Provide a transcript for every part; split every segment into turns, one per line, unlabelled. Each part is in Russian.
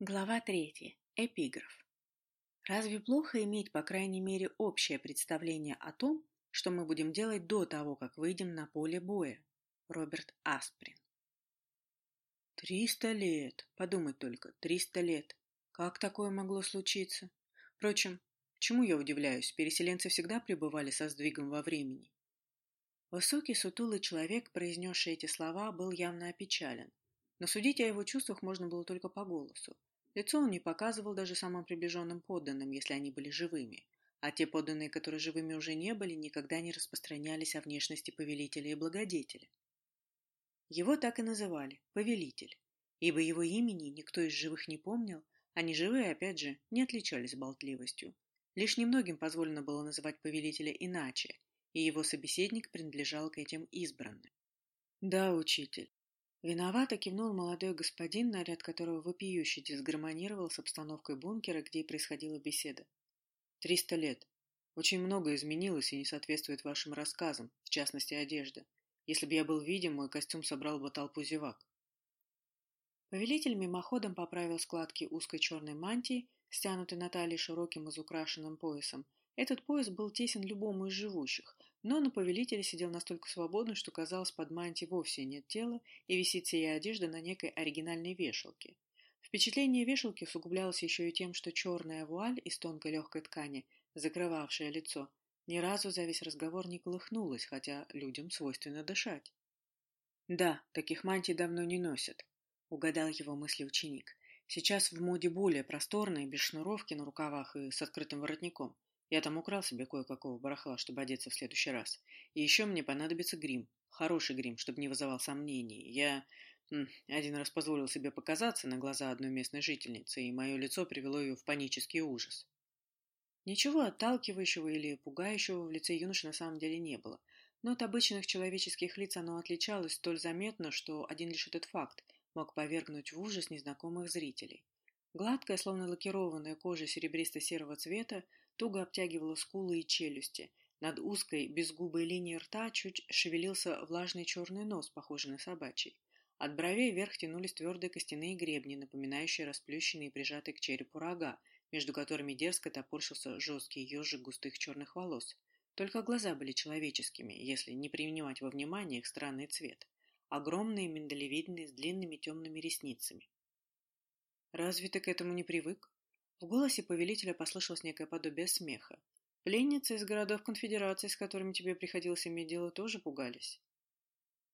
Глава третья. Эпиграф. Разве плохо иметь, по крайней мере, общее представление о том, что мы будем делать до того, как выйдем на поле боя? Роберт Асприн. Триста лет. Подумать только, триста лет. Как такое могло случиться? Впрочем, чему я удивляюсь, переселенцы всегда пребывали со сдвигом во времени. Высокий сутулый человек, произнесший эти слова, был явно опечален, но судить о его чувствах можно было только по голосу. Лицо он не показывал даже самым приближенным подданным, если они были живыми, а те подданные, которые живыми уже не были, никогда не распространялись о внешности повелителя и благодетеля. Его так и называли – повелитель, ибо его имени никто из живых не помнил, а неживые, опять же, не отличались болтливостью. Лишь немногим позволено было называть повелителя иначе, и его собеседник принадлежал к этим избранным. «Да, учитель». Виновато кивнул молодой господин, наряд которого вопиюще дисгармонировал с обстановкой бункера, где и происходила беседа. «Триста лет. Очень много изменилось и не соответствует вашим рассказам, в частности, одежда. Если бы я был видим, мой костюм собрал бы толпу зевак». Повелитель мимоходом поправил складки узкой черной мантии, стянутой на талии широким изукрашенным поясом, этот пояс был тесен любому из живущих, но на повелителе сидел настолько свободно, что казалось, под мантией вовсе нет тела и висит сия одежда на некой оригинальной вешалке. Впечатление вешалки усугублялось еще и тем, что черная вуаль из тонкой легкой ткани, закрывавшая лицо, ни разу за весь разговор не колыхнулась, хотя людям свойственно дышать. «Да, таких мантий давно не носят», — угадал его мысли ученик. «Сейчас в моде более просторные, без шнуровки на рукавах и с открытым воротником. Я там украл себе кое-какого барахла, чтобы одеться в следующий раз. И еще мне понадобится грим. Хороший грим, чтобы не вызывал сомнений. Я один раз позволил себе показаться на глаза одной местной жительницы, и мое лицо привело ее в панический ужас. Ничего отталкивающего или пугающего в лице юноши на самом деле не было, но от обычных человеческих лиц оно отличалось столь заметно, что один лишь этот факт мог повергнуть в ужас незнакомых зрителей. Гладкая, словно лакированная кожа серебристо-серого цвета, туго обтягивала скулы и челюсти. Над узкой, безгубой линией рта чуть шевелился влажный черный нос, похожий на собачий. От бровей вверх тянулись твердые костяные гребни, напоминающие расплющенные и прижатые к черепу рога, между которыми дерзко топорщился жесткий ежик густых черных волос. Только глаза были человеческими, если не принимать во внимание их странный цвет. Огромные, миндалевидные, с длинными темными ресницами. «Разве ты к этому не привык?» В голосе повелителя послышалось некое подобие смеха. Пленницы из городов конфедерации, с которыми тебе приходилось иметь дело, тоже пугались.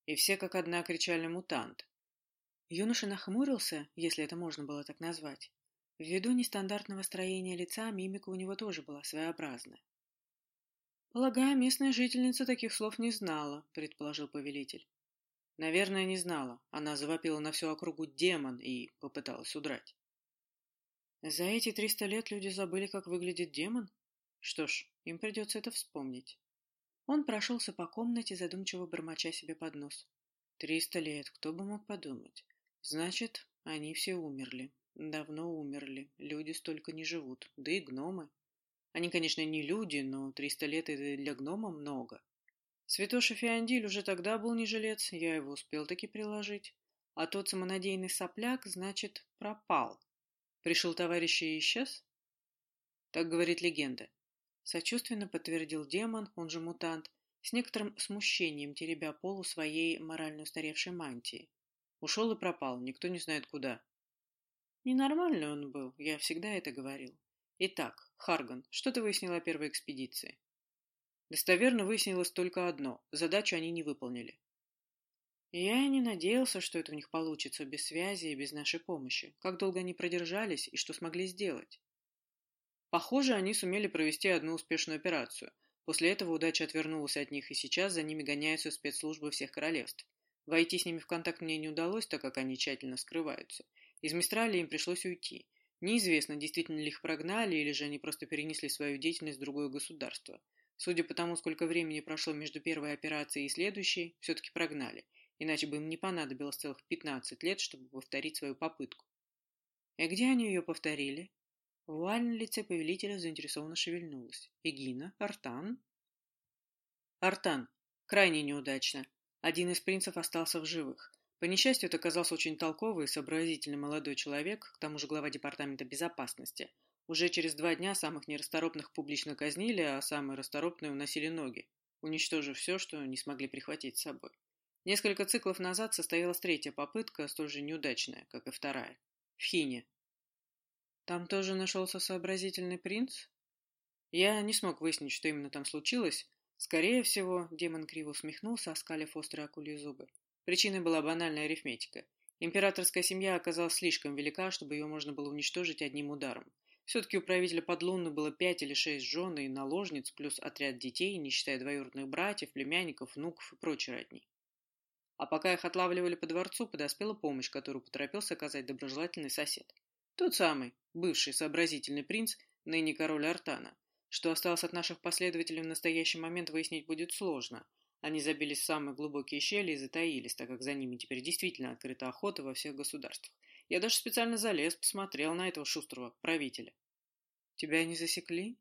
И все как одна кричали «мутант». Юноша нахмурился, если это можно было так назвать. Ввиду нестандартного строения лица, мимика у него тоже была своеобразная. «Полагаю, местная жительница таких слов не знала», — предположил повелитель. «Наверное, не знала. Она завопила на всю округу демон и попыталась удрать». За эти триста лет люди забыли, как выглядит демон? Что ж, им придется это вспомнить. Он прошелся по комнате, задумчиво бормоча себе под нос. Триста лет, кто бы мог подумать. Значит, они все умерли. Давно умерли. Люди столько не живут. Да и гномы. Они, конечно, не люди, но триста лет это для гнома много. Святоша Фиандиль уже тогда был не жилец, я его успел таки приложить. А тот самонадеянный сопляк, значит, пропал. Пришел товарищ и исчез? Так говорит легенда. Сочувственно подтвердил демон, он же мутант, с некоторым смущением теребя полу своей морально устаревшей мантии. Ушел и пропал, никто не знает куда. Ненормальный он был, я всегда это говорил. Итак, Харган, что ты выяснил о первой экспедиции? Достоверно выяснилось только одно – задачу они не выполнили. Я и не надеялся, что это у них получится без связи и без нашей помощи. Как долго они продержались и что смогли сделать? Похоже, они сумели провести одну успешную операцию. После этого удача отвернулась от них, и сейчас за ними гоняются спецслужбы всех королевств. Войти с ними в контакт мне не удалось, так как они тщательно скрываются. Из Мистрали им пришлось уйти. Неизвестно, действительно ли их прогнали, или же они просто перенесли свою деятельность в другое государство. Судя по тому, сколько времени прошло между первой операцией и следующей, все-таки прогнали – иначе бы им не понадобилось целых пятнадцать лет, чтобы повторить свою попытку. И где они ее повторили? Вуаль на лице повелителя заинтересованно шевельнулась. Эгина? Артан? Артан. Крайне неудачно. Один из принцев остался в живых. По несчастью, это оказался очень толковый и сообразительный молодой человек, к тому же глава департамента безопасности. Уже через два дня самых нерасторопных публично казнили, а самые расторопные уносили ноги, уничтожив все, что не смогли прихватить с собой. Несколько циклов назад состоялась третья попытка, столь же неудачная, как и вторая. В Хине. Там тоже нашелся сообразительный принц? Я не смог выяснить, что именно там случилось. Скорее всего, демон криво усмехнулся, оскалив острые акульи зубы. Причиной была банальная арифметика. Императорская семья оказалась слишком велика, чтобы ее можно было уничтожить одним ударом. Все-таки у правителя Подлунны было пять или шесть жен и наложниц, плюс отряд детей, не считая двоюродных братьев, племянников, внуков и прочей родни. А пока их отлавливали по дворцу, подоспела помощь, которую поторопился оказать доброжелательный сосед. Тот самый, бывший сообразительный принц, ныне король Артана. Что осталось от наших последователей в настоящий момент выяснить будет сложно. Они забились в самые глубокие щели и затаились, так как за ними теперь действительно открыта охота во всех государствах. Я даже специально залез, посмотрел на этого шустрого правителя. Тебя не засекли?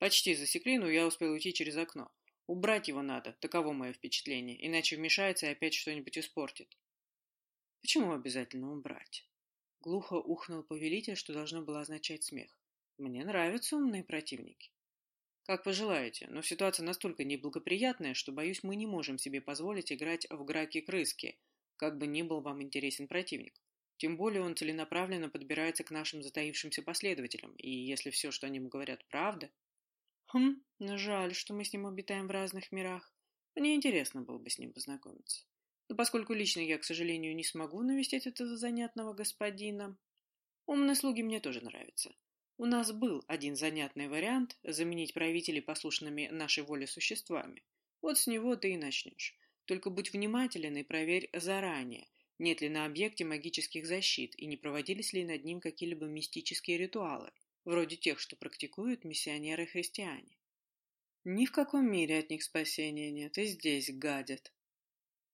Почти засекли, но я успел уйти через окно. Убрать его надо, таково мое впечатление, иначе вмешается и опять что-нибудь испортит. Почему обязательно убрать? Глухо ухнул повелитель, что должно было означать смех. Мне нравятся умные противники. Как вы желаете, но ситуация настолько неблагоприятная, что, боюсь, мы не можем себе позволить играть в граки-крыски, как бы ни был вам интересен противник. Тем более он целенаправленно подбирается к нашим затаившимся последователям, и если все, что они ему говорят, правда, Хм, жаль, что мы с ним обитаем в разных мирах. Мне интересно было бы с ним познакомиться. Но поскольку лично я, к сожалению, не смогу навестить этого занятного господина, умные слуги мне тоже нравятся. У нас был один занятный вариант заменить правителей послушными нашей воле существами. Вот с него ты и начнешь. Только будь внимателен и проверь заранее, нет ли на объекте магических защит и не проводились ли над ним какие-либо мистические ритуалы вроде тех, что практикуют миссионеры-христиане. Ни в каком мире от них спасения нет, и здесь гадят.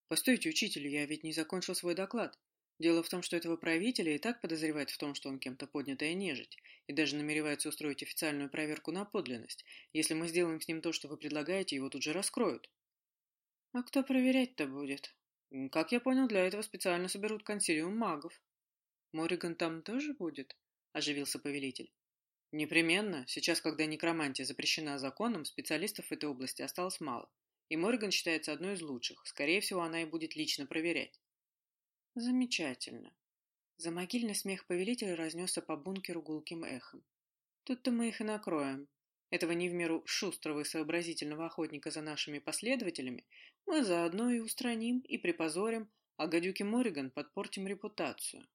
Постойте, учитель, я ведь не закончил свой доклад. Дело в том, что этого правителя и так подозревают в том, что он кем-то поднятая нежить, и даже намеревается устроить официальную проверку на подлинность. Если мы сделаем с ним то, что вы предлагаете, его тут же раскроют. А кто проверять-то будет? Как я понял, для этого специально соберут консилиум магов. Мориган там тоже будет? Оживился повелитель. Непременно. Сейчас, когда некромантия запрещена законом, специалистов в этой области осталось мало. И Морган считается одной из лучших. Скорее всего, она и будет лично проверять. Замечательно. За могильный смех повелителя разнесся по бункеру гулким эхом. Тут-то мы их и накроем. Этого не в меру шустрого и сообразительного охотника за нашими последователями мы заодно и устраним, и припозорим, а гадюке Мориган подпортим репутацию.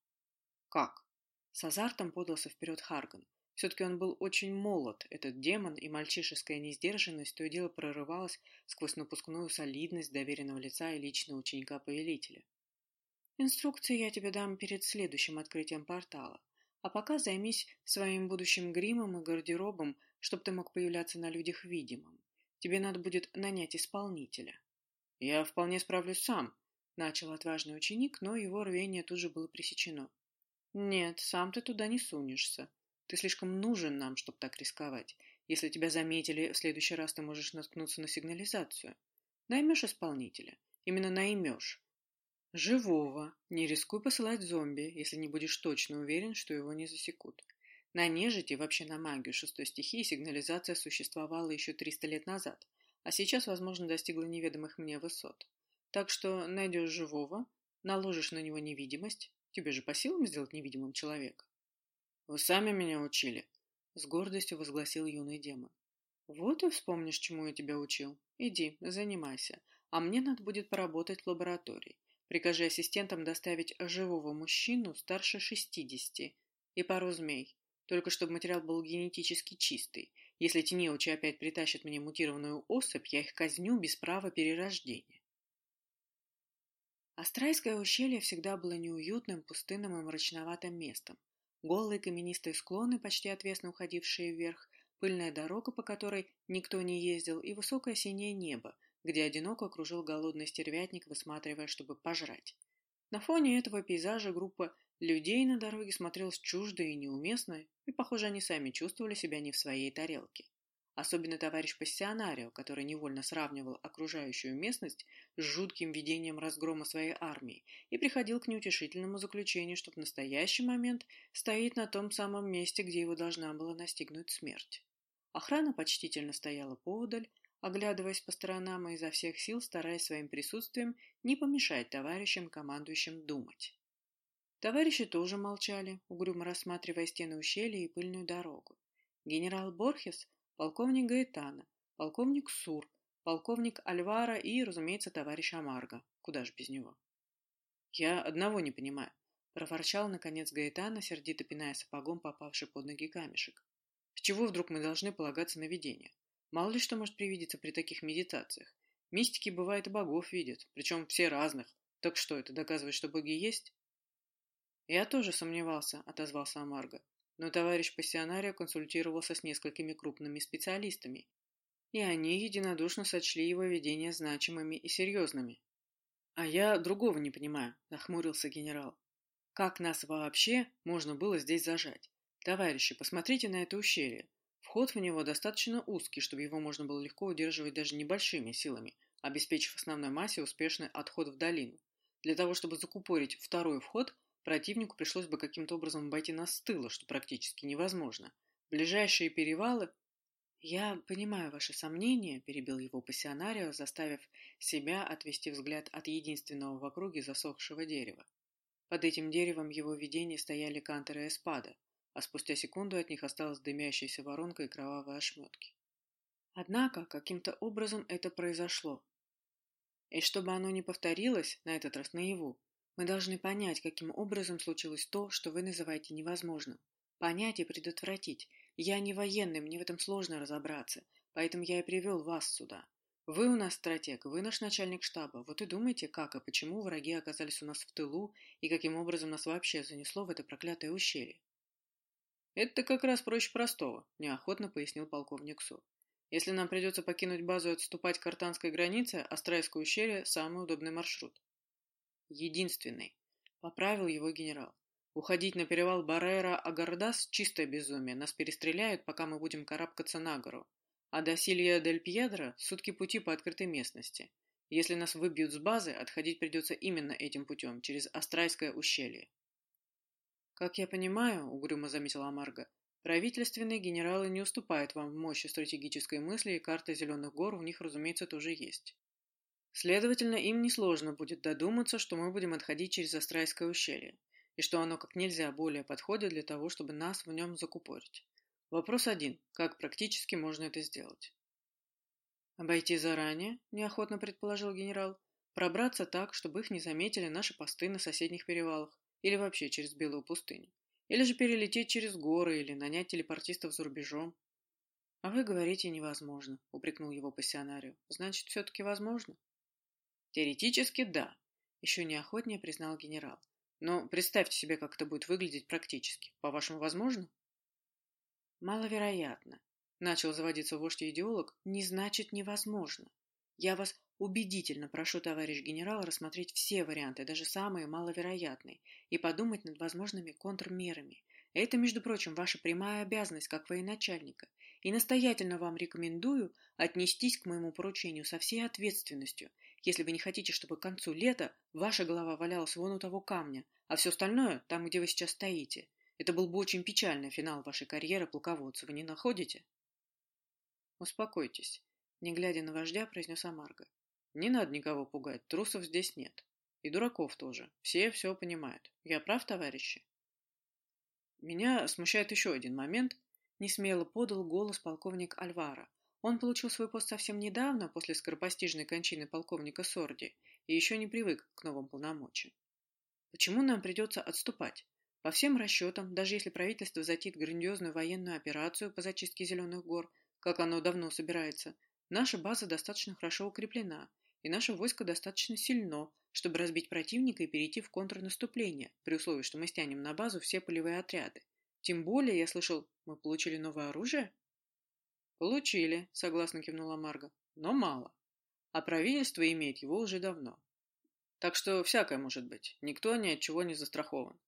Как? С азартом подался вперед Харган. Все-таки он был очень молод, этот демон, и мальчишеская несдержанность то и дело прорывалась сквозь напускную солидность доверенного лица и личного ученика-повелителя. Инструкции я тебе дам перед следующим открытием портала, а пока займись своим будущим гримом и гардеробом, чтобы ты мог появляться на людях видимым. Тебе надо будет нанять исполнителя. Я вполне справлюсь сам, начал отважный ученик, но его рвение тут же было пресечено. Нет, сам ты туда не сунешься. Ты слишком нужен нам, чтобы так рисковать. Если тебя заметили, в следующий раз ты можешь наткнуться на сигнализацию. Наймешь исполнителя. Именно наймешь. Живого. Не рискуй посылать зомби, если не будешь точно уверен, что его не засекут. На нежити, вообще на магию шестой стихии, сигнализация существовала еще 300 лет назад, а сейчас, возможно, достигла неведомых мне высот. Так что найдешь живого, наложишь на него невидимость, тебе же по силам сделать невидимым человека. «Вы сами меня учили», — с гордостью возгласил юный демон. «Вот и вспомнишь, чему я тебя учил. Иди, занимайся, а мне надо будет поработать в лаборатории. Прикажи ассистентам доставить живого мужчину старше шестидесяти и пару змей, только чтобы материал был генетически чистый. Если те неучи опять притащат мне мутированную особь, я их казню без права перерождения». Астрайское ущелье всегда было неуютным, пустынным и мрачноватым местом. Голые каменистые склоны, почти отвесно уходившие вверх, пыльная дорога, по которой никто не ездил, и высокое синее небо, где одиноко кружил голодный стервятник, высматривая, чтобы пожрать. На фоне этого пейзажа группа людей на дороге смотрелась чуждо и неуместно, и, похоже, они сами чувствовали себя не в своей тарелке. Особенно товарищ Пассионарио, который невольно сравнивал окружающую местность с жутким видением разгрома своей армии и приходил к неутешительному заключению, что в настоящий момент стоит на том самом месте, где его должна была настигнуть смерть. Охрана почтительно стояла поодаль, оглядываясь по сторонам и изо всех сил стараясь своим присутствием не помешать товарищам, командующим, думать. Товарищи тоже молчали, угрюмо рассматривая стены ущелья и пыльную дорогу. Генерал Борхес, полковник Гаэтана, полковник Сур, полковник Альвара и, разумеется, товарищ Амарго. Куда ж без него? «Я одного не понимаю», — проворчал, наконец, Гаэтана, сердито пиная сапогом попавший под ноги камешек. «С чего вдруг мы должны полагаться на видение? Мало ли что может привидеться при таких медитациях. Мистики, бывает, и богов видят, причем все разных. Так что, это доказывает, что боги есть?» «Я тоже сомневался», — отозвался Амарго. «Но товарищ пассионария консультировался с несколькими крупными специалистами, и они единодушно сочли его видения значимыми и серьезными». «А я другого не понимаю», — нахмурился генерал. «Как нас вообще можно было здесь зажать? Товарищи, посмотрите на это ущелье. Вход в него достаточно узкий, чтобы его можно было легко удерживать даже небольшими силами, обеспечив основной массе успешный отход в долину. Для того, чтобы закупорить второй вход, Противнику пришлось бы каким-то образом обойти нас с тыла, что практически невозможно. Ближайшие перевалы... «Я понимаю ваши сомнения», — перебил его пассионарио, заставив себя отвести взгляд от единственного в округе засохшего дерева. Под этим деревом его видения стояли кантеры эспада, а спустя секунду от них осталась дымящаяся воронка и кровавые ошметки. Однако, каким-то образом это произошло. И чтобы оно не повторилось, на этот раз наяву, мы должны понять, каким образом случилось то, что вы называете невозможным. Понять и предотвратить. Я не военный, мне в этом сложно разобраться, поэтому я и привел вас сюда. Вы у нас стратег, вы наш начальник штаба. Вот и думайте, как и почему враги оказались у нас в тылу и каким образом нас вообще занесло в это проклятое ущелье. Это как раз проще простого, неохотно пояснил полковник Су. Если нам придется покинуть базу и отступать к артанской границе, Астрайское ущелье – самый удобный маршрут. Единственный. Поправил его генерал. Уходить на перевал Баррера Агардас – чистое безумие. Нас перестреляют, пока мы будем карабкаться на гору. А до Силья дель Пьедро – сутки пути по открытой местности. Если нас выбьют с базы, отходить придется именно этим путем, через Астрайское ущелье. «Как я понимаю», — угрюмо заметила Марга, правительственные генералы не уступают вам в мощи стратегической мысли, и карта Зеленых гор у них, разумеется, тоже есть. Следовательно, им несложно будет додуматься, что мы будем отходить через Астрайское ущелье, и что оно как нельзя более подходит для того, чтобы нас в нем закупорить. Вопрос один. Как практически можно это сделать? Обойти заранее, неохотно предположил генерал, пробраться так, чтобы их не заметили наши посты на соседних перевалах или вообще через Белую пустыню. Или же перелететь через горы или нанять телепортистов за рубежом. А вы говорите невозможно, упрекнул его пассионарио. Значит, все-таки возможно? Теоретически да, еще неохотнее признал генерал. Но представьте себе, как это будет выглядеть практически. По-вашему, возможно? Маловероятно. Начал заводиться вождь-идеолог, не значит невозможно. Я вас убедительно прошу, товарищ генерал, рассмотреть все варианты, даже самые маловероятные, и подумать над возможными контрмерами. Это, между прочим, ваша прямая обязанность как военачальника, и настоятельно вам рекомендую отнестись к моему поручению со всей ответственностью если вы не хотите, чтобы к концу лета ваша голова валялась вон у того камня, а все остальное там, где вы сейчас стоите. Это был бы очень печальный финал вашей карьеры полководца, вы не находите? Успокойтесь, не глядя на вождя, произнес Амарго. Не надо никого пугать, трусов здесь нет. И дураков тоже. Все все понимают. Я прав, товарищи? Меня смущает еще один момент. Несмело подал голос полковник Альвара, он получил свой пост совсем недавно, после скоропостижной кончины полковника Сорди, и еще не привык к новым полномочиям. Почему нам придется отступать? По всем расчетам, даже если правительство затеет грандиозную военную операцию по зачистке Зеленых гор, как оно давно собирается, наша база достаточно хорошо укреплена, и наше войско достаточно сильно, чтобы разбить противника и перейти в контрнаступление, при условии, что мы стянем на базу все полевые отряды. Тем более, я слышал, мы получили новое оружие? Получили, согласно кивнула Марга, но мало. А правительство имеет его уже давно. Так что всякое может быть, никто ни от чего не застрахован.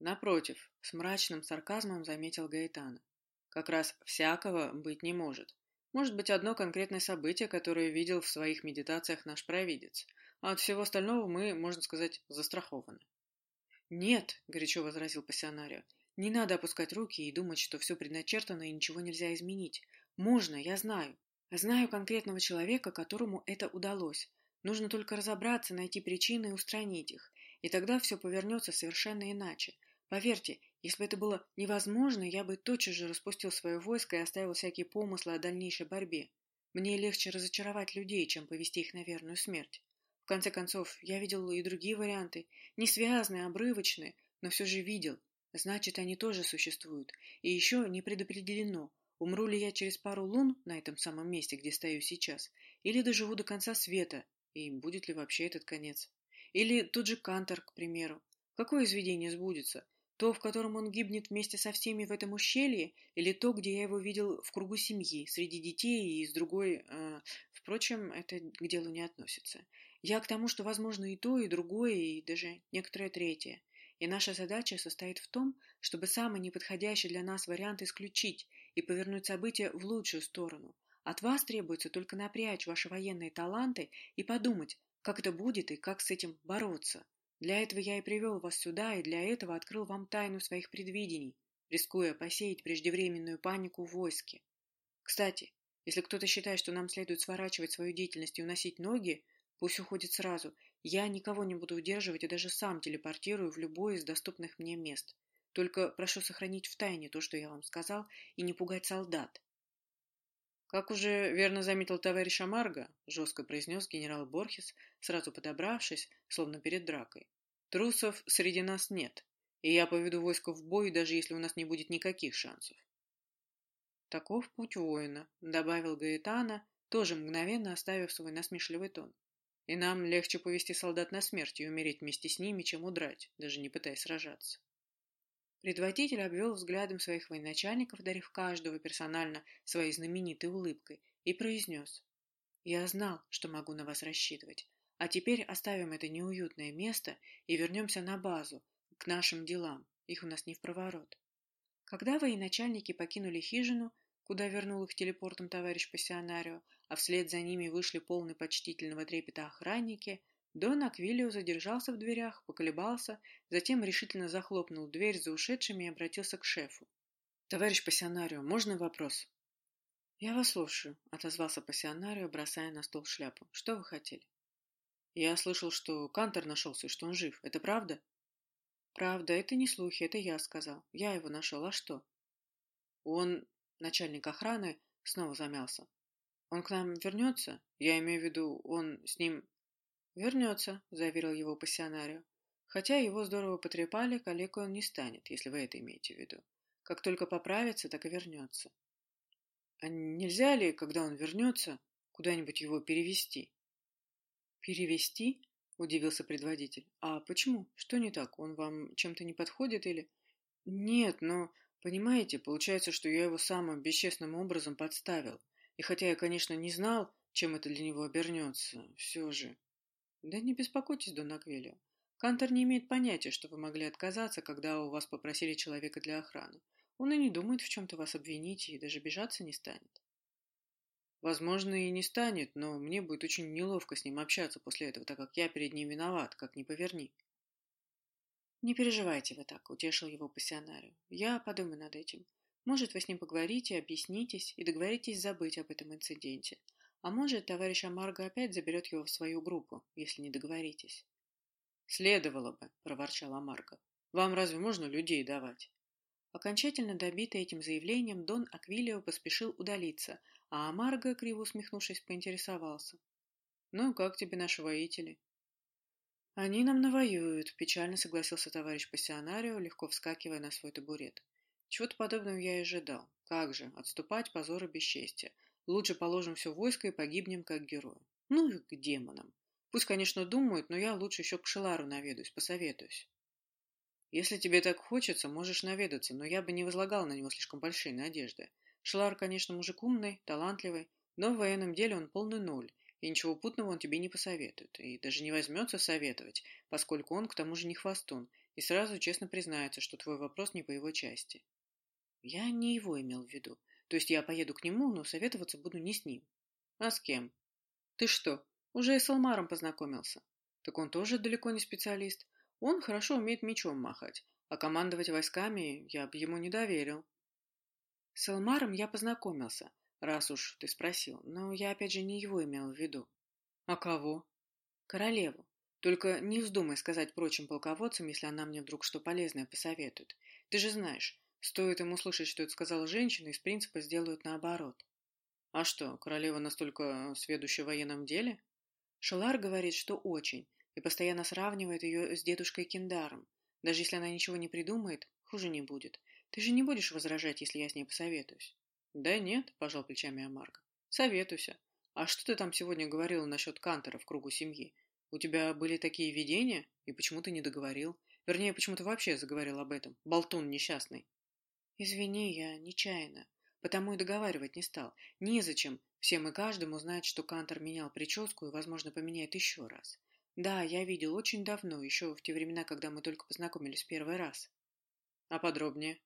Напротив, с мрачным сарказмом заметил Гаэтана. Как раз всякого быть не может. Может быть одно конкретное событие, которое видел в своих медитациях наш провидец, а от всего остального мы, можно сказать, застрахованы. «Нет», — горячо возразил пассионарио, — «не надо опускать руки и думать, что все предначертано и ничего нельзя изменить. Можно, я знаю. Знаю конкретного человека, которому это удалось. Нужно только разобраться, найти причины и устранить их. И тогда все повернется совершенно иначе. Поверьте, если бы это было невозможно, я бы тотчас же распустил свое войско и оставил всякие помыслы о дальнейшей борьбе. Мне легче разочаровать людей, чем повести их на верную смерть. В конце концов, я видел и другие варианты, не связанные, обрывочные, но все же видел. Значит, они тоже существуют. И еще не предопределено, умру ли я через пару лун на этом самом месте, где стою сейчас, или доживу до конца света, и будет ли вообще этот конец. Или тот же Кантор, к примеру. Какое из видений сбудется? То, в котором он гибнет вместе со всеми в этом ущелье, или то, где я его видел в кругу семьи, среди детей и с другой... Э, впрочем, это к делу не относится. Я к тому, что возможно и то, и другое, и даже некоторое третье. И наша задача состоит в том, чтобы самый неподходящий для нас вариант исключить и повернуть события в лучшую сторону. От вас требуется только напрячь ваши военные таланты и подумать, как это будет и как с этим бороться. Для этого я и привел вас сюда, и для этого открыл вам тайну своих предвидений, рискуя посеять преждевременную панику в войске. Кстати, если кто-то считает, что нам следует сворачивать свою деятельность и уносить ноги, пусть уходит сразу. Я никого не буду удерживать и даже сам телепортирую в любое из доступных мне мест. Только прошу сохранить в тайне то, что я вам сказал, и не пугать солдат. «Как уже верно заметил товарищ Амарго», — жестко произнес генерал Борхес, сразу подобравшись, словно перед дракой. «Трусов среди нас нет, и я поведу войско в бой, даже если у нас не будет никаких шансов». «Таков путь воина», — добавил Гаэтана, тоже мгновенно оставив свой насмешливый тон. «И нам легче повести солдат на смерть и умереть вместе с ними, чем удрать, даже не пытаясь сражаться». Предводитель обвел взглядом своих военачальников, дарив каждого персонально своей знаменитой улыбкой, и произнес. «Я знал, что могу на вас рассчитывать. А теперь оставим это неуютное место и вернемся на базу, к нашим делам. Их у нас не в проворот». Когда военачальники покинули хижину, куда вернул их телепортом товарищ пассионарио, а вслед за ними вышли полный почтительного трепета охранники – Дон Аквилио задержался в дверях, поколебался, затем решительно захлопнул дверь за ушедшими и обратился к шефу. «Товарищ пассионарио, можно вопрос?» «Я вас слушаю», — отозвался пассионарио, бросая на стол шляпу. «Что вы хотели?» «Я слышал, что Кантор нашелся и что он жив. Это правда?» «Правда, это не слухи, это я сказал. Я его нашел. А что?» «Он...» — начальник охраны снова замялся. «Он к нам вернется? Я имею в виду, он с ним «Вернется», — заверил его пассионарио. «Хотя его здорово потрепали, калекой он не станет, если вы это имеете в виду. Как только поправится, так и вернется». «А нельзя ли, когда он вернется, куда-нибудь его перевести?» «Перевести?» — удивился предводитель. «А почему? Что не так? Он вам чем-то не подходит или...» «Нет, но, понимаете, получается, что я его самым бесчестным образом подставил. И хотя я, конечно, не знал, чем это для него обернется, все же...» Да не беспокойтесь, Дон Аквелио. Кантор не имеет понятия, что вы могли отказаться, когда у вас попросили человека для охраны. Он и не думает в чем-то вас обвинить и даже бежаться не станет. Возможно, и не станет, но мне будет очень неловко с ним общаться после этого, так как я перед ним виноват, как ни поверни. Не переживайте вы так, утешил его пассионарио. Я подумаю над этим. Может, вы с ним поговорите, объяснитесь и договоритесь забыть об этом инциденте. А может, товарищ Амарго опять заберет его в свою группу, если не договоритесь. Следовало бы, проворчал Амарго. Вам разве можно людей давать? Окончательно добитый этим заявлением, Дон Аквилио поспешил удалиться, а Амарго, криво усмехнувшись, поинтересовался. «Ну, как тебе наши воители?» «Они нам навоюют», — печально согласился товарищ пассионарио, легко вскакивая на свой табурет. Чего-то подобного я и ожидал. Как же, отступать позор и бесчестие. Лучше положим все войско и погибнем как герои. Ну и к демонам. Пусть, конечно, думают, но я лучше еще к Шелару наведусь, посоветуюсь. Если тебе так хочется, можешь наведаться, но я бы не возлагал на него слишком большие надежды. Шелар, конечно, мужик умный, талантливый, но в военном деле он полный ноль, и ничего путного он тебе не посоветует, и даже не возьмется советовать, поскольку он к тому же не хвостун, и сразу честно признается, что твой вопрос не по его части. Я не его имел в виду. То есть я поеду к нему, но советоваться буду не с ним. А с кем? Ты что, уже с Алмаром познакомился? Так он тоже далеко не специалист. Он хорошо умеет мечом махать, а командовать войсками я бы ему не доверил. С Элмаром я познакомился, раз уж ты спросил, но я опять же не его имел в виду. А кого? Королеву. Только не вздумай сказать прочим полководцам, если она мне вдруг что полезное посоветует. Ты же знаешь, стоит им услышать, что это сказала женщина, из принципа сделают наоборот. А что, королева настолько сведущая в военном деле? Шелар говорит, что очень, и постоянно сравнивает ее с дедушкой Киндаром. Даже если она ничего не придумает, хуже не будет. Ты же не будешь возражать, если я с ней посоветуюсь? Да нет, пожал плечами Амарго. Советуйся. А что ты там сегодня говорила насчет Кантера в кругу семьи? У тебя были такие видения? И почему ты не договорил? Вернее, почему ты вообще заговорил об этом? Болтун несчастный. Извини, я нечаянно. Потому и договаривать не стал. Незачем всем и каждому знать, что Кантер менял прическу и, возможно, поменяет еще раз. Да, я видел очень давно, еще в те времена, когда мы только познакомились первый раз. А подробнее?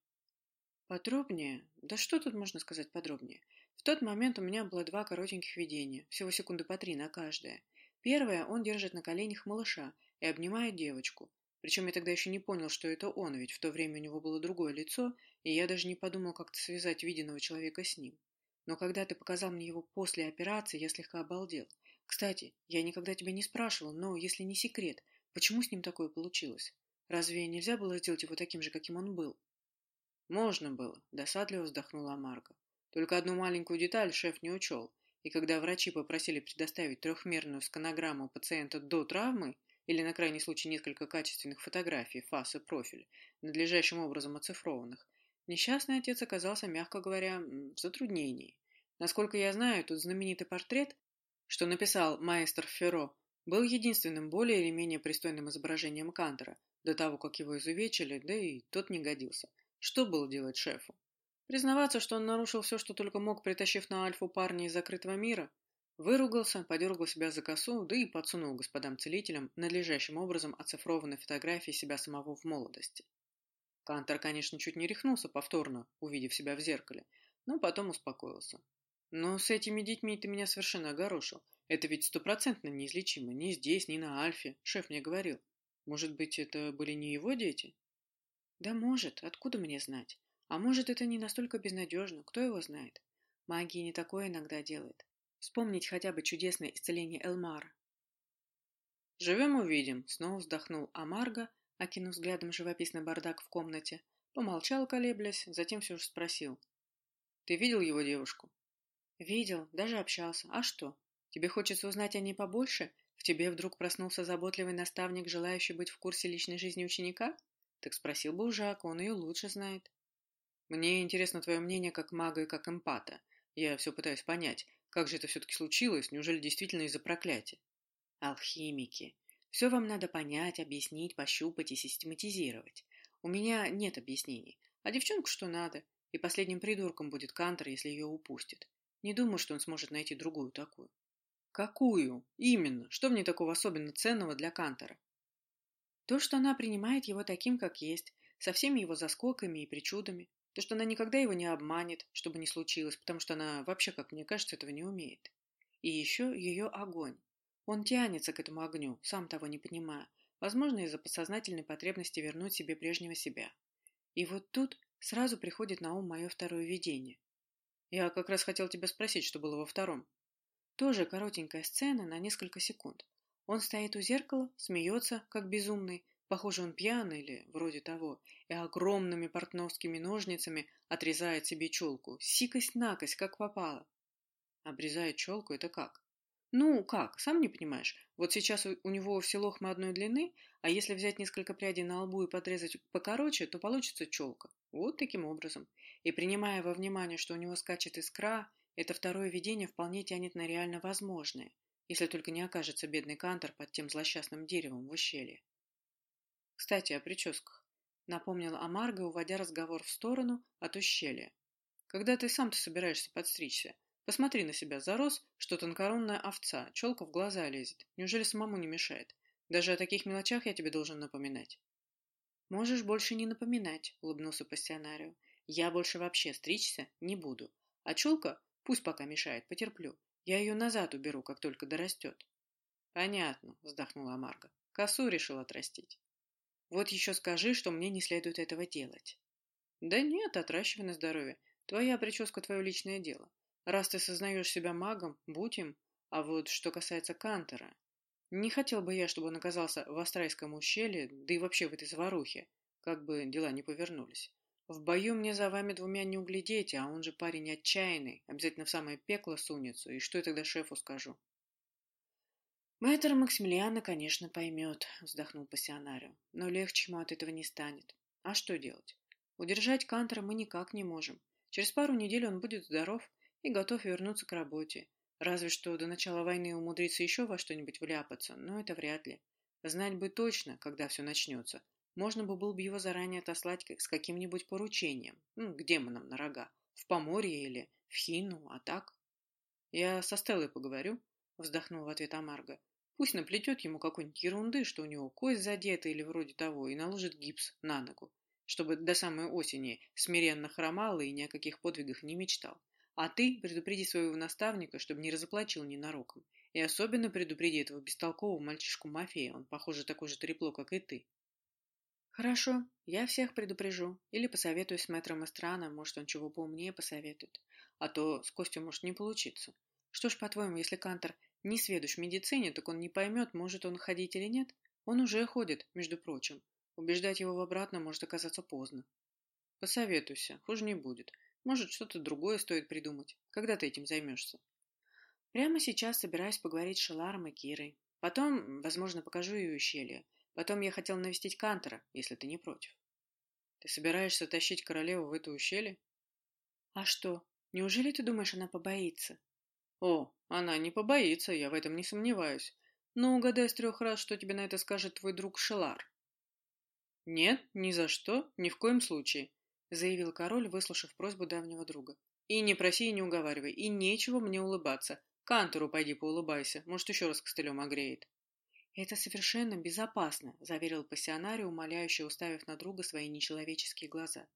Подробнее? Да что тут можно сказать подробнее? В тот момент у меня было два коротеньких видения, всего секунды по три на каждое. Первое, он держит на коленях малыша и обнимает девочку. Причем я тогда еще не понял, что это он, ведь в то время у него было другое лицо, и я даже не подумал как-то связать виденного человека с ним. Но когда ты показал мне его после операции, я слегка обалдел. Кстати, я никогда тебя не спрашивал, но, если не секрет, почему с ним такое получилось? Разве нельзя было сделать его таким же, каким он был? Можно было, досадливо вздохнула Марга. Только одну маленькую деталь шеф не учел, и когда врачи попросили предоставить трехмерную сканограмму пациента до травмы, или на крайний случай несколько качественных фотографий, фас и профиль, надлежащим образом оцифрованных, несчастный отец оказался, мягко говоря, в затруднении. Насколько я знаю, тот знаменитый портрет что написал маэстро Ферро, был единственным более или менее пристойным изображением Кантера, до того, как его изувечили, да и тот не годился. Что было делать шефу? Признаваться, что он нарушил все, что только мог, притащив на Альфу парня из закрытого мира? Выругался, подергал себя за косу, да и подсунул господам-целителям надлежащим образом оцифрованные фотографии себя самого в молодости. Кантер, конечно, чуть не рехнулся повторно, увидев себя в зеркале, но потом успокоился. Но с этими детьми ты меня совершенно огорошил. Это ведь стопроцентно неизлечимо. Ни здесь, ни на Альфе. Шеф мне говорил. Может быть, это были не его дети? Да может. Откуда мне знать? А может, это не настолько безнадежно. Кто его знает? Магия не такое иногда делает. Вспомнить хотя бы чудесное исцеление Элмара. «Живем — увидим», — снова вздохнул Амарго, окинув взглядом живописный бардак в комнате. Помолчал, колеблясь, затем все же спросил. «Ты видел его девушку?» Видел, даже общался. А что? Тебе хочется узнать о ней побольше? В тебе вдруг проснулся заботливый наставник, желающий быть в курсе личной жизни ученика? Так спросил бы у Жака, он ее лучше знает. Мне интересно твое мнение как мага и как эмпата. Я все пытаюсь понять, как же это все-таки случилось, неужели действительно из-за проклятия? Алхимики. Все вам надо понять, объяснить, пощупать и систематизировать. У меня нет объяснений. А девчонку что надо? И последним придурком будет Кантор, если ее упустит. Не думаю, что он сможет найти другую такую. Какую? Именно. Что в ней такого особенно ценного для Кантора? То, что она принимает его таким, как есть, со всеми его заскоками и причудами. То, что она никогда его не обманет, чтобы не случилось, потому что она вообще, как мне кажется, этого не умеет. И еще ее огонь. Он тянется к этому огню, сам того не понимая, возможно, из-за подсознательной потребности вернуть себе прежнего себя. И вот тут сразу приходит на ум мое второе видение. Я как раз хотел тебя спросить, что было во втором. Тоже коротенькая сцена на несколько секунд. Он стоит у зеркала, смеется, как безумный, похоже, он пьяный или вроде того, и огромными портновскими ножницами отрезает себе челку, сикость-накость, как попало. Обрезает челку — это как? Ну, как, сам не понимаешь. Вот сейчас у него все лохмы одной длины, а если взять несколько прядей на лбу и подрезать покороче, то получится челка. Вот таким образом. И принимая во внимание, что у него скачет искра, это второе видение вполне тянет на реально возможное, если только не окажется бедный Кантор под тем злосчастным деревом в ущелье. Кстати, о прическах. Напомнила Амарго, уводя разговор в сторону от ущелья. Когда ты сам-то собираешься подстричься? Посмотри на себя, зарос, что тонкоронная овца, челка в глаза лезет. Неужели самому не мешает? Даже о таких мелочах я тебе должен напоминать. «Можешь больше не напоминать», — улыбнулся пассионарио. Я больше вообще стричься не буду. А челка пусть пока мешает, потерплю. Я ее назад уберу, как только дорастет. Понятно, вздохнула Марга. Косу решил отрастить. Вот еще скажи, что мне не следует этого делать. Да нет, отращивай на здоровье. Твоя прическа – твое личное дело. Раз ты сознаешь себя магом, будь им. А вот что касается Кантера, не хотел бы я, чтобы он оказался в Астрайском ущелье, да и вообще в этой заварухе, как бы дела не повернулись. В бою мне за вами двумя не углядеть, а он же парень отчаянный, обязательно в самое пекло сунется, и что я тогда шефу скажу? Мэтр Максимилиана, конечно, поймет, вздохнул пассионарио, но легче ему от этого не станет. А что делать? Удержать Кантера мы никак не можем. Через пару недель он будет здоров и готов вернуться к работе. Разве что до начала войны умудрится еще во что-нибудь вляпаться, но это вряд ли. Знать бы точно, когда все начнется, можно бы было бы его заранее отослать с каким-нибудь поручением, ну, к демонам на рога, в Поморье или в Хину, а так... Я со Стеллой поговорю, вздохнул в ответ Амарго. Пусть наплетет ему какой-нибудь ерунды, что у него кость задета или вроде того, и наложит гипс на ногу, чтобы до самой осени смиренно хромал и ни о каких подвигах не мечтал. А ты предупреди своего наставника, чтобы не разоплачил ненароком. И особенно предупреди этого бестолкового мальчишку Мафея, он, похоже, такой же трепло, как и ты. Хорошо, я всех предупрежу. Или посоветуюсь с мэтром Эстрана, может, он чего поумнее посоветует. А то с Костю может не получиться. Что ж, по-твоему, если Кантор не сведущ в медицине, так он не поймет, может он ходить или нет? Он уже ходит, между прочим. Убеждать его в обратном может оказаться поздно. Посоветуйся, хуже не будет. Может, что-то другое стоит придумать. Когда ты этим займешься? Прямо сейчас собираюсь поговорить с Шеларом и Кирой. Потом, возможно, покажу ей ущелье. Потом я хотел навестить Кантера, если ты не против. Ты собираешься тащить королеву в это ущелье? А что, неужели ты думаешь, она побоится? О, она не побоится, я в этом не сомневаюсь. Но угадай с трех раз, что тебе на это скажет твой друг Шелар. Нет, ни за что, ни в коем случае, заявил король, выслушав просьбу давнего друга. И не проси, и не уговаривай, и нечего мне улыбаться. Кантору пойди поулыбайся, может, еще раз костылем огреет. «Это совершенно безопасно», — заверил пассионарий, умоляюще уставив на друга свои нечеловеческие глаза.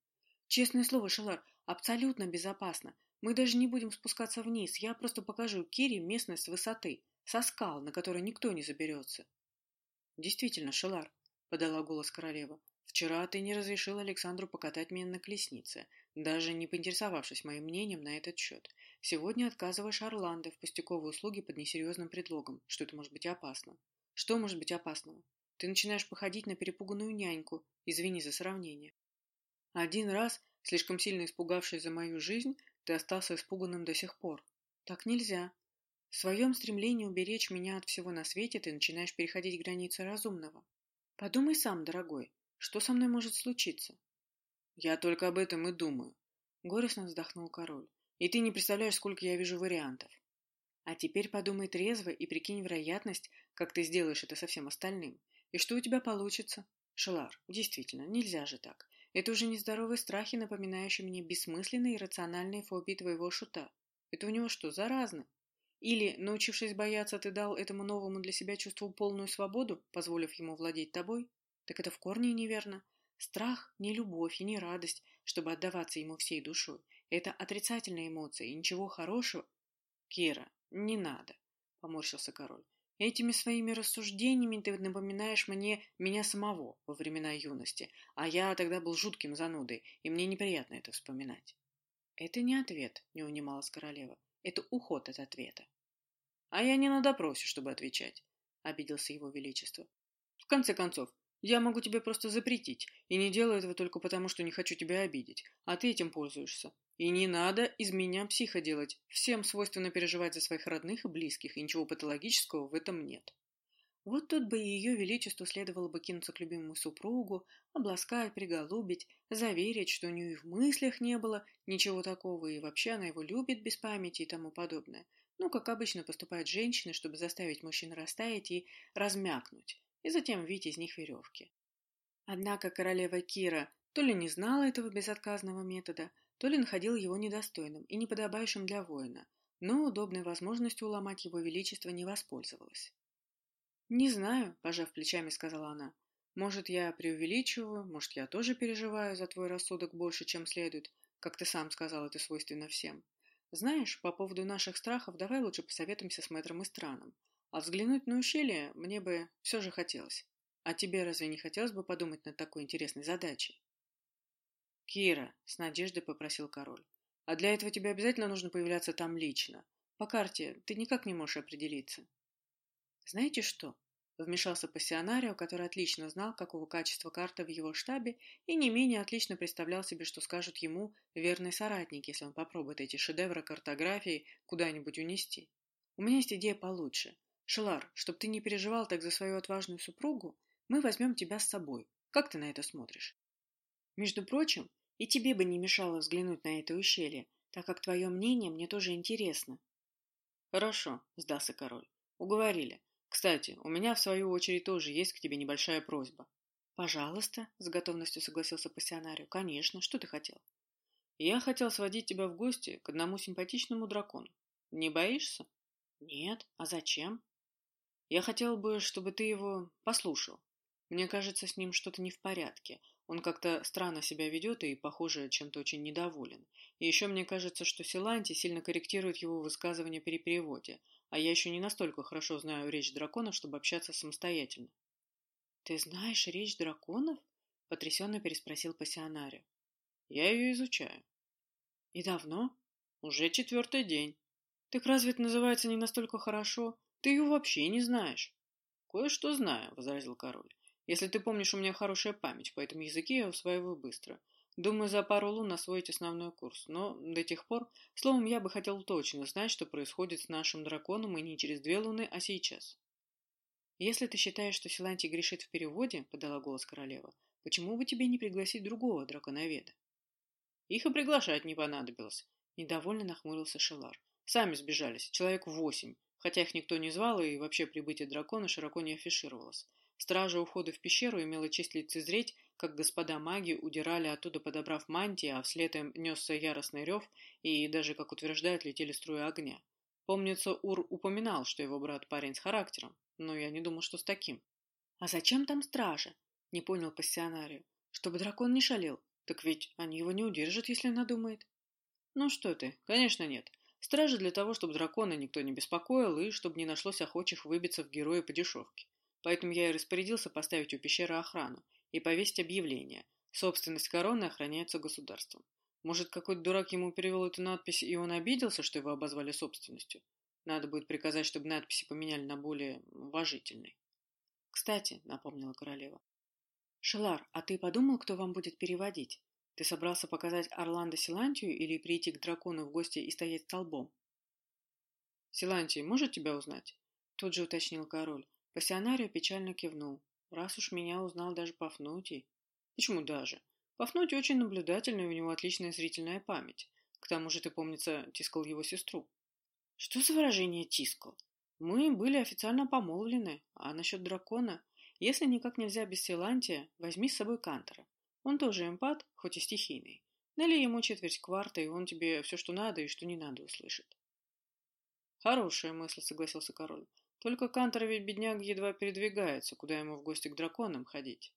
«Честное слово, Шелар, абсолютно безопасно. Мы даже не будем спускаться вниз. Я просто покажу Кире местность с высоты, со скал, на которые никто не заберется». «Действительно, Шелар», — подала голос королева, — «вчера ты не разрешил Александру покатать меня на колеснице, даже не поинтересовавшись моим мнением на этот счет. Сегодня отказываешь Орландо в пустяковые услуги под несерьезным предлогом, что это может быть опасно. Что может быть опасного? Ты начинаешь походить на перепуганную няньку, извини за сравнение. Один раз, слишком сильно испугавшись за мою жизнь, ты остался испуганным до сих пор. Так нельзя. В своем стремлении уберечь меня от всего на свете ты начинаешь переходить границы разумного. Подумай сам, дорогой, что со мной может случиться? Я только об этом и думаю. Горестно вздохнул король. И ты не представляешь, сколько я вижу вариантов. А теперь подумай трезво и прикинь вероятность, как ты сделаешь это со всем остальным. И что у тебя получится? Шелар, действительно, нельзя же так. Это уже нездоровые страхи, напоминающие мне бессмысленные и рациональные фобии твоего шута. Это у него что, заразно? Или, научившись бояться, ты дал этому новому для себя чувству полную свободу, позволив ему владеть тобой? Так это в корне неверно. Страх не любовь и не радость, чтобы отдаваться ему всей душой. Это отрицательные эмоции, и ничего хорошего. Кира, «Не надо», — поморщился король. «Этими своими рассуждениями ты напоминаешь мне меня самого во времена юности, а я тогда был жутким занудой, и мне неприятно это вспоминать». «Это не ответ», — не унималась королева. «Это уход от ответа». «А я не на допросе, чтобы отвечать», — обиделся его величество. «В конце концов, я могу тебе просто запретить, и не делаю этого только потому, что не хочу тебя обидеть, а ты этим пользуешься. И не надо из меня психа делать. Всем свойственно переживать за своих родных и близких, и ничего патологического в этом нет. Вот тут бы ее величеству следовало бы кинуться к любимому супругу, обласкать, приголубить, заверить, что у нее и в мыслях не было ничего такого, и вообще она его любит без памяти и тому подобное. Ну, как обычно поступают женщины, чтобы заставить мужчин растаять и размякнуть и затем вить из них веревки. Однако королева Кира то ли не знала этого безотказного метода, то ли находила его недостойным и неподобающим для воина, но удобной возможностью уломать его величество не воспользовалась. «Не знаю», – пожав плечами, сказала она. «Может, я преувеличиваю, может, я тоже переживаю за твой рассудок больше, чем следует, Как ты сам сказал, это свойственно всем. Знаешь, по поводу наших страхов давай лучше посоветуемся с мэтром и страном. А взглянуть на ущелье мне бы все же хотелось. А тебе разве не хотелось бы подумать над такой интересной задачей? Кира, с надеждой попросил король. А для этого тебе обязательно нужно появляться там лично. По карте ты никак не можешь определиться. Знаете что? Вмешался пассионарио, который отлично знал, какого качества карта в его штабе, и не менее отлично представлял себе, что скажут ему верные соратники, если он попробует эти шедевры картографии куда-нибудь унести. У меня есть идея получше. Шелар, чтоб ты не переживал так за свою отважную супругу, мы возьмем тебя с собой. Как ты на это смотришь? Между прочим, и тебе бы не мешало взглянуть на это ущелье, так как твое мнение мне тоже интересно. Хорошо, сдался король. Уговорили. Кстати, у меня в свою очередь тоже есть к тебе небольшая просьба. Пожалуйста, с готовностью согласился пассионарио. Конечно, что ты хотел? Я хотел сводить тебя в гости к одному симпатичному дракону. Не боишься? Нет. А зачем? Я хотел бы, чтобы ты его послушал. Мне кажется, с ним что-то не в порядке. Он как-то странно себя ведет и, похоже, чем-то очень недоволен. И еще мне кажется, что Силанти сильно корректирует его высказывания при переводе, а я еще не настолько хорошо знаю речь драконов, чтобы общаться самостоятельно. — Ты знаешь речь драконов? — потрясенно переспросил пассионарио. — Я ее изучаю. — И давно? — Уже четвертый день. — Так разве это называется не настолько хорошо? Ты ее вообще не знаешь. — Кое-что знаю, — возразил король. Если ты помнишь, у меня хорошая память, поэтому языки я усваиваю быстро. Думаю, за пару лун освоить основной курс, но до тех пор, словом, я бы хотел точно знать, что происходит с нашим драконом и не через две луны, а сейчас. «Если ты считаешь, что Силантий грешит в переводе, — подала голос королева, — почему бы тебе не пригласить другого драконоведа?» «Их и приглашать не понадобилось», — недовольно нахмурился Шелар. «Сами сбежались, человек восемь, хотя их никто не звал, и вообще прибытие дракона широко не афишировалось. Стража у входа в пещеру имела честь лицезреть, как господа маги удирали оттуда, подобрав мантии, а вслед им несся яростный рев, и даже, как утверждают, летели струи огня. Помнится, Ур упоминал, что его брат парень с характером, но я не думал, что с таким. — А зачем там стража? — не понял пассионарию. — Чтобы дракон не шалил. Так ведь они его не удержат, если надумает. — Ну что ты, конечно нет. Стражи для того, чтобы дракона никто не беспокоил и чтобы не нашлось охочих выбиться в герои по дешевке. Поэтому я и распорядился поставить у пещеры охрану и повесить объявление. Собственность короны охраняется государством. Может, какой-то дурак ему перевел эту надпись, и он обиделся, что его обозвали собственностью? Надо будет приказать, чтобы надписи поменяли на более уважительные. «Кстати», — напомнила королева, — «Шелар, а ты подумал, кто вам будет переводить? Ты собрался показать Орландо Силантию или прийти к дракону в гости и стоять столбом?» «Силантий может тебя узнать?» Тут же уточнил король. Пассионарио печально кивнул. Раз уж меня узнал даже Пафнутий. Почему даже? Пафнутий очень наблюдательный, у него отличная зрительная память. К тому же, ты, помнится, тискал его сестру. Что за выражение «тискал»? Мы были официально помолвлены, а насчет дракона... Если никак нельзя без Силантия, возьми с собой Кантора. Он тоже эмпат, хоть и стихийный. Налей ему четверть кварта, и он тебе все, что надо и что не надо, услышит. Хорошая мысль, согласился король. Только Кантор ведь бедняк едва передвигается, куда ему в гости к драконам ходить.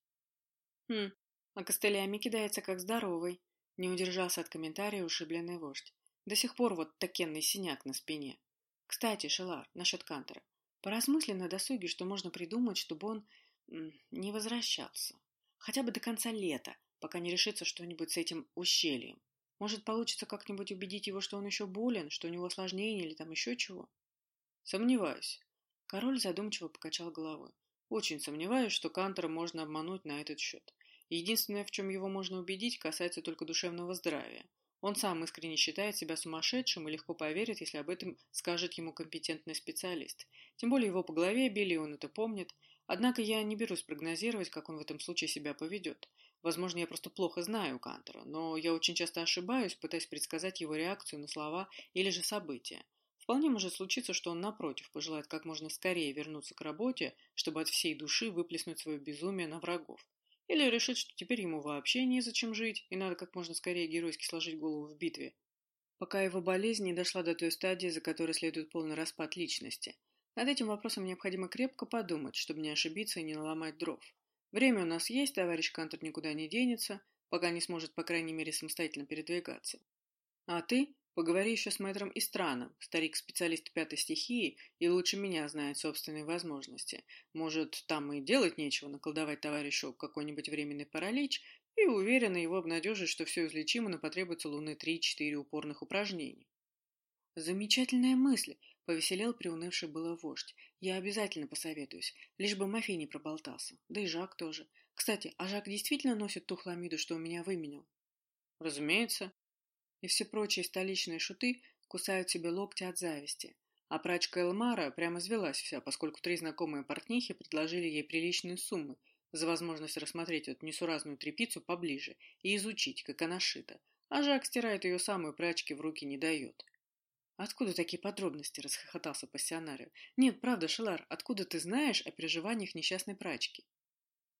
Хм, а костылями кидается как здоровый. Не удержался от комментария ушибленный вождь. До сих пор вот такенный синяк на спине. Кстати, Шелар, насчет Кантора. Поразмысли на досуге, что можно придумать, чтобы он не возвращался. Хотя бы до конца лета, пока не решится что-нибудь с этим ущельем. Может, получится как-нибудь убедить его, что он еще болен, что у него осложнение или там еще чего? Сомневаюсь. Король задумчиво покачал головой. Очень сомневаюсь, что Кантора можно обмануть на этот счет. Единственное, в чем его можно убедить, касается только душевного здравия. Он сам искренне считает себя сумасшедшим и легко поверит, если об этом скажет ему компетентный специалист. Тем более его по голове били, и он это помнит. Однако я не берусь прогнозировать, как он в этом случае себя поведет. Возможно, я просто плохо знаю Кантора, но я очень часто ошибаюсь, пытаясь предсказать его реакцию на слова или же события. Вполне может случиться, что он, напротив, пожелает как можно скорее вернуться к работе, чтобы от всей души выплеснуть свое безумие на врагов. Или решит, что теперь ему вообще незачем жить, и надо как можно скорее геройски сложить голову в битве. Пока его болезнь не дошла до той стадии, за которой следует полный распад личности. Над этим вопросом необходимо крепко подумать, чтобы не ошибиться и не наломать дров. Время у нас есть, товарищ Кантор никуда не денется, пока не сможет, по крайней мере, самостоятельно передвигаться. А ты поговори еще с мэтром Истраном, старик-специалист пятой стихии и лучше меня знает собственные возможности. Может, там и делать нечего, наколдовать товарищу какой-нибудь временный паралич и уверенно его обнадежить, что все излечимо, но потребуется луны три-четыре упорных упражнений. Замечательная мысль, повеселел приунывший было вождь. Я обязательно посоветуюсь, лишь бы Мафей не проболтался. Да и Жак тоже. Кстати, а Жак действительно носит ту хламиду, что у меня выменил? Разумеется. И все прочие столичные шуты кусают себе локти от зависти. А прачка Элмара прямо извелась вся, поскольку три знакомые портнихи предложили ей приличные суммы за возможность рассмотреть эту несуразную трепицу поближе и изучить, как она шита. А Жак стирает ее самые прачки в руки не дает. «Откуда такие подробности?» – расхохотался пассионарио. «Нет, правда, Шелар, откуда ты знаешь о переживаниях несчастной прачки?»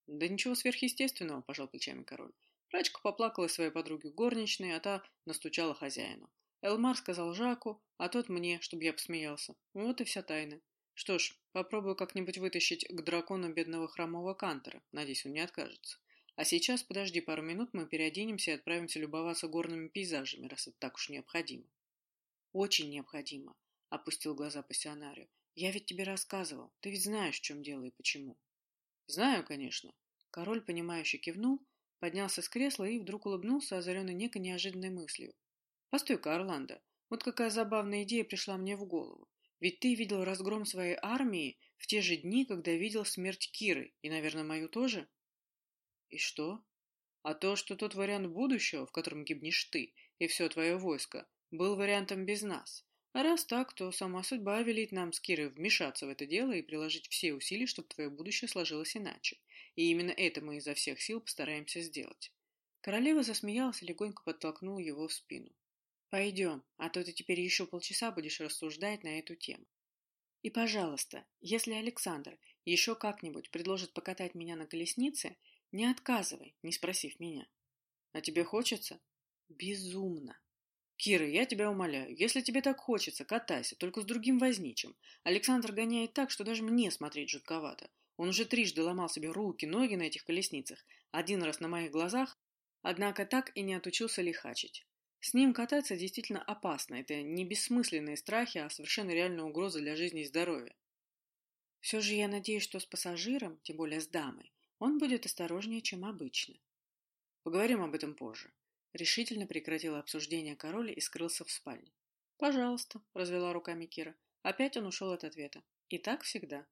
«Да ничего сверхъестественного», – пожал плечами король. Прачка поплакала своей подруге горничной, а та настучала хозяину. Элмар сказал Жаку, а тот мне, чтобы я посмеялся. Вот и вся тайна. Что ж, попробую как-нибудь вытащить к дракону бедного хромого кантора. Надеюсь, он не откажется. А сейчас, подожди пару минут, мы переоденемся и отправимся любоваться горными пейзажами, раз это так уж необходимо. Очень необходимо, опустил глаза пассионарио. Я ведь тебе рассказывал. Ты ведь знаешь, в чем дело и почему. Знаю, конечно. Король, понимающе кивнул, поднялся с кресла и вдруг улыбнулся, озаренный некой неожиданной мыслью. Постой-ка, Орландо, вот какая забавная идея пришла мне в голову. Ведь ты видел разгром своей армии в те же дни, когда видел смерть Киры, и, наверное, мою тоже? И что? А то, что тот вариант будущего, в котором гибнешь ты и все твое войско, был вариантом без нас. Раз так, то сама судьба велит нам с Кирой вмешаться в это дело и приложить все усилия, чтобы твое будущее сложилось иначе. И именно это мы изо всех сил постараемся сделать. Королева засмеялась и легонько подтолкнула его в спину. «Пойдем, а то ты теперь еще полчаса будешь рассуждать на эту тему. И, пожалуйста, если Александр еще как-нибудь предложит покатать меня на колеснице, не отказывай, не спросив меня. А тебе хочется? Безумно. «Кира, я тебя умоляю, если тебе так хочется, катайся, только с другим возничим. Александр гоняет так, что даже мне смотреть жутковато. Он уже трижды ломал себе руки, ноги на этих колесницах, один раз на моих глазах, однако так и не отучился лихачить. С ним кататься действительно опасно, это не бессмысленные страхи, а совершенно реальная угроза для жизни и здоровья. Все же я надеюсь, что с пассажиром, тем более с дамой, он будет осторожнее, чем обычно. Поговорим об этом позже. Решительно прекратил обсуждение король и скрылся в спальне. «Пожалуйста», — развела руками Кира. Опять он ушел от ответа. «И так всегда».